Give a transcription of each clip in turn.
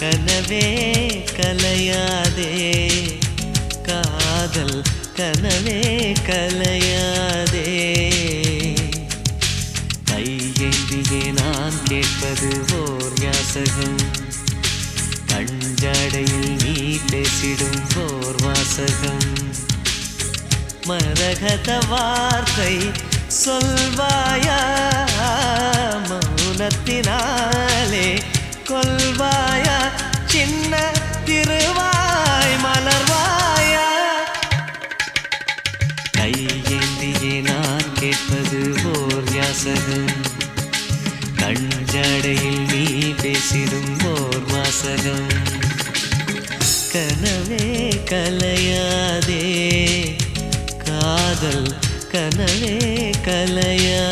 கனவே கலையாதே. காதல் கனவே கலையாதே. கையேந்தியே நான் கேட்பது ஓர் யாசகம். கஞ்சடையில் நீ பேசிடும் ஓர் வாசகம். மரகத வார்த்தை சொல்வாயா? மௌனத்தினாலே கொள்வாயா? சின்ன திருவாய் மலர்வாயா? கையேந்தியே நான் கேட்பது ஓர் யாசகம் கஞ்சடையில் நீ பேசிடும் ஓர் வாசகம் கனவே கலையாதே. காதல் கனவே கலையா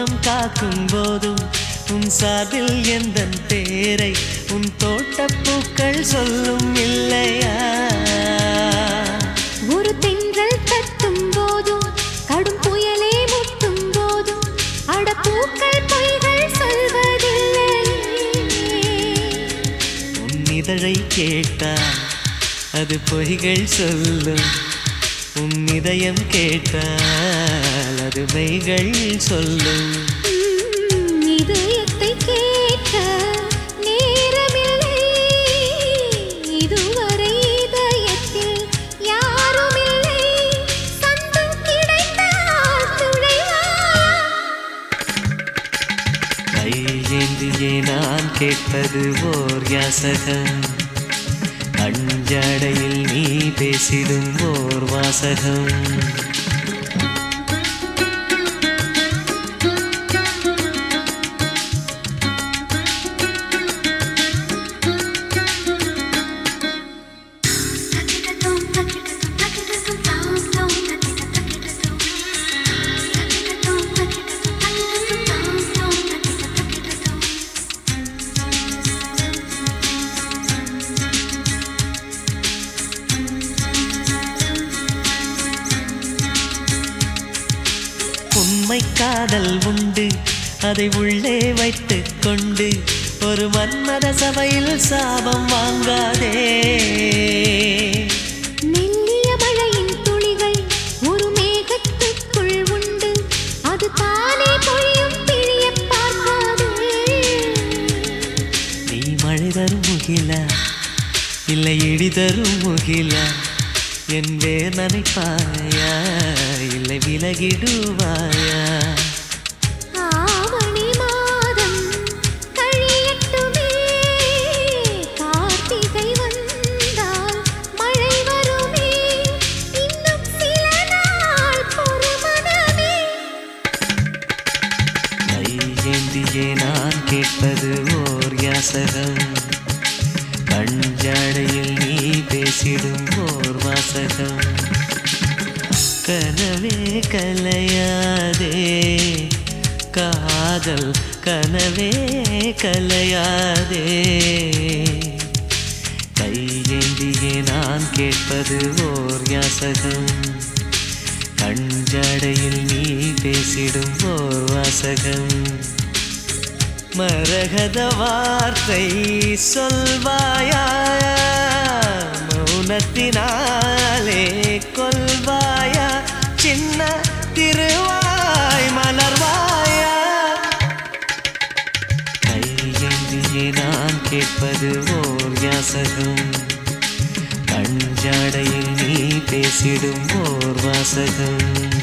மௌனம் காக்கும் போதும் உன் சார்பில் எந்த பேரை உன் தோட்டப்பூக்கள் சொல்லும் இல்லையா? ஒரு தென்றல் தட்டும் போதும் கடும் புயலே முட்டும் போதும் அடப்பூக்கள் பொய்கள் சொல்வதில்லை. உன் இதழை கேட்டால் அது பொய்கள் சொல்லும் உன் இதயம் கேட்டால் அது மெய்கள் சொல்லும். இதயத்தை கேட்க நேரமில்லை. இதுவரை இதயத்தில் யாருமில்லை. சந்தம் கிடைத்தால் நான் கேட்பது ஓர் யாசகம். அஞ்சடையில் நீ பேசிடும் ஓர் வாசகம். உண்மை காதல் உண்டு. அதை உள்ளே வைத்துக் கொண்டு ஒரு மன்மத சபையில் சாபம் வாங்காதே. மெல்லிய மழையின் துளிகள் ஒரு மேகத்துக்குள் உண்டு. அது தானே பொழியும் பிழிய பார்க்காதே. நீ மழை தரும் முகிலா இல்லை இடி தரும் முகிலா. என் வேர் நனைப்பாயா இல்லை விலகிடுவாயா? கையேந்தியே நான் கேட்பது ஓர் யாசகம். கஞ்சாடையில் நீ பேசிடும் வாசகம் கனவே கலையாதே. காதல் கனவே கலையாதே. கையேந்தியே நான் கேட்பது ஓர் யாசகம். கஞ்சடையில் நீ பேசிடும் ஓர் வாசகம். மரகத வார்த்தை சொல்வாயா? மௌனத்தினாலே கொல்வாயா சின்ன திருவாய் மலர்வாயா? கையெழுதியே நான் கேட்பது ஓர் யாசகம். கஞ்சாடையில் நீ பேசிடும் ஓர் வாசகம்.